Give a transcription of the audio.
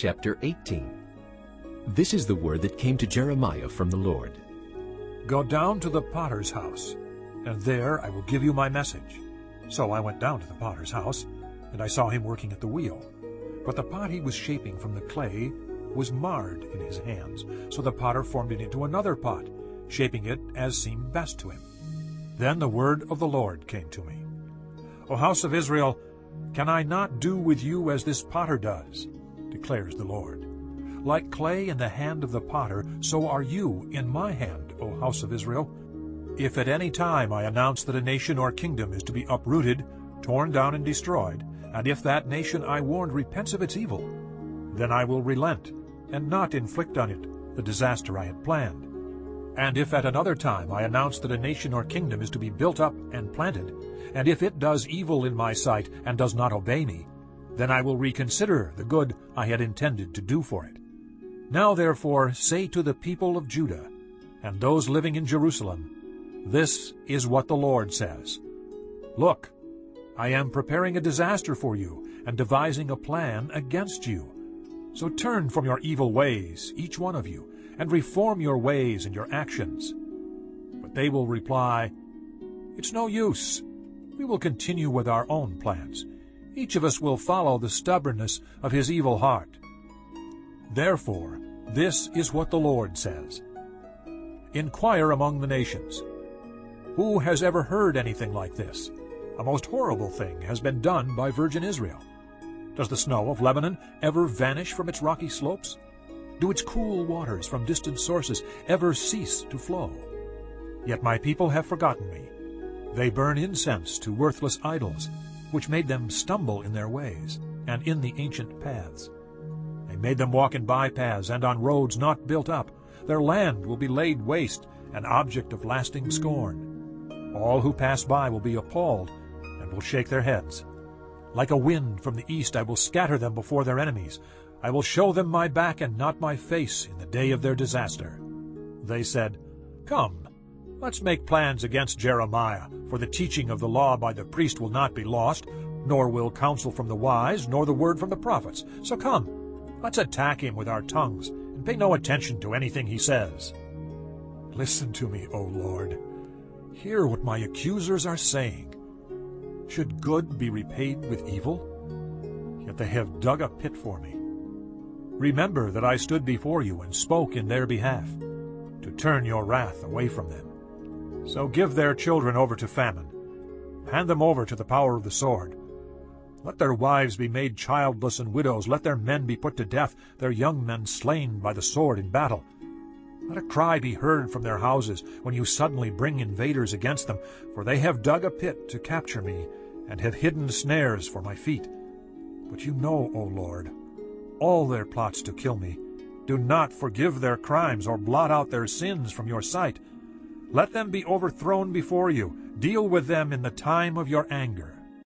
Chapter 18 This is the word that came to Jeremiah from the Lord. Go down to the potter's house, and there I will give you my message. So I went down to the potter's house, and I saw him working at the wheel. But the pot he was shaping from the clay was marred in his hands. So the potter formed it into another pot, shaping it as seemed best to him. Then the word of the Lord came to me. O house of Israel, can I not do with you as this potter does? Declares the Lord. Like clay in the hand of the potter, so are you in my hand, O house of Israel. If at any time I announce that a nation or kingdom is to be uprooted, torn down and destroyed, and if that nation I warned repents of its evil, then I will relent, and not inflict on it the disaster I had planned. And if at another time I announce that a nation or kingdom is to be built up and planted, and if it does evil in my sight and does not obey me, then I will reconsider the good I had intended to do for it. Now therefore say to the people of Judah and those living in Jerusalem, This is what the Lord says. Look, I am preparing a disaster for you and devising a plan against you. So turn from your evil ways, each one of you, and reform your ways and your actions. But they will reply, It's no use. We will continue with our own plans. Each of us will follow the stubbornness of his evil heart. Therefore, this is what the Lord says. Inquire among the nations. Who has ever heard anything like this? A most horrible thing has been done by virgin Israel. Does the snow of Lebanon ever vanish from its rocky slopes? Do its cool waters from distant sources ever cease to flow? Yet my people have forgotten me. They burn incense to worthless idols, which made them stumble in their ways and in the ancient paths. They made them walk in bypaths and on roads not built up. Their land will be laid waste, an object of lasting scorn. All who pass by will be appalled and will shake their heads. Like a wind from the east I will scatter them before their enemies. I will show them my back and not my face in the day of their disaster. They said, Come, let's make plans against Jeremiah, for the teaching of the law by the priest will not be lost, nor will counsel from the wise, nor the word from the prophets. So come, let's attack him with our tongues, and pay no attention to anything he says. Listen to me, O Lord. Hear what my accusers are saying. Should good be repaid with evil? Yet they have dug a pit for me. Remember that I stood before you and spoke in their behalf, to turn your wrath away from them. So give their children over to famine. Hand them over to the power of the sword. Let their wives be made childless and widows. Let their men be put to death, their young men slain by the sword in battle. Let a cry be heard from their houses when you suddenly bring invaders against them, for they have dug a pit to capture me and have hidden snares for my feet. But you know, O Lord, all their plots to kill me. Do not forgive their crimes or blot out their sins from your sight. Let them be overthrown before you. Deal with them in the time of your anger.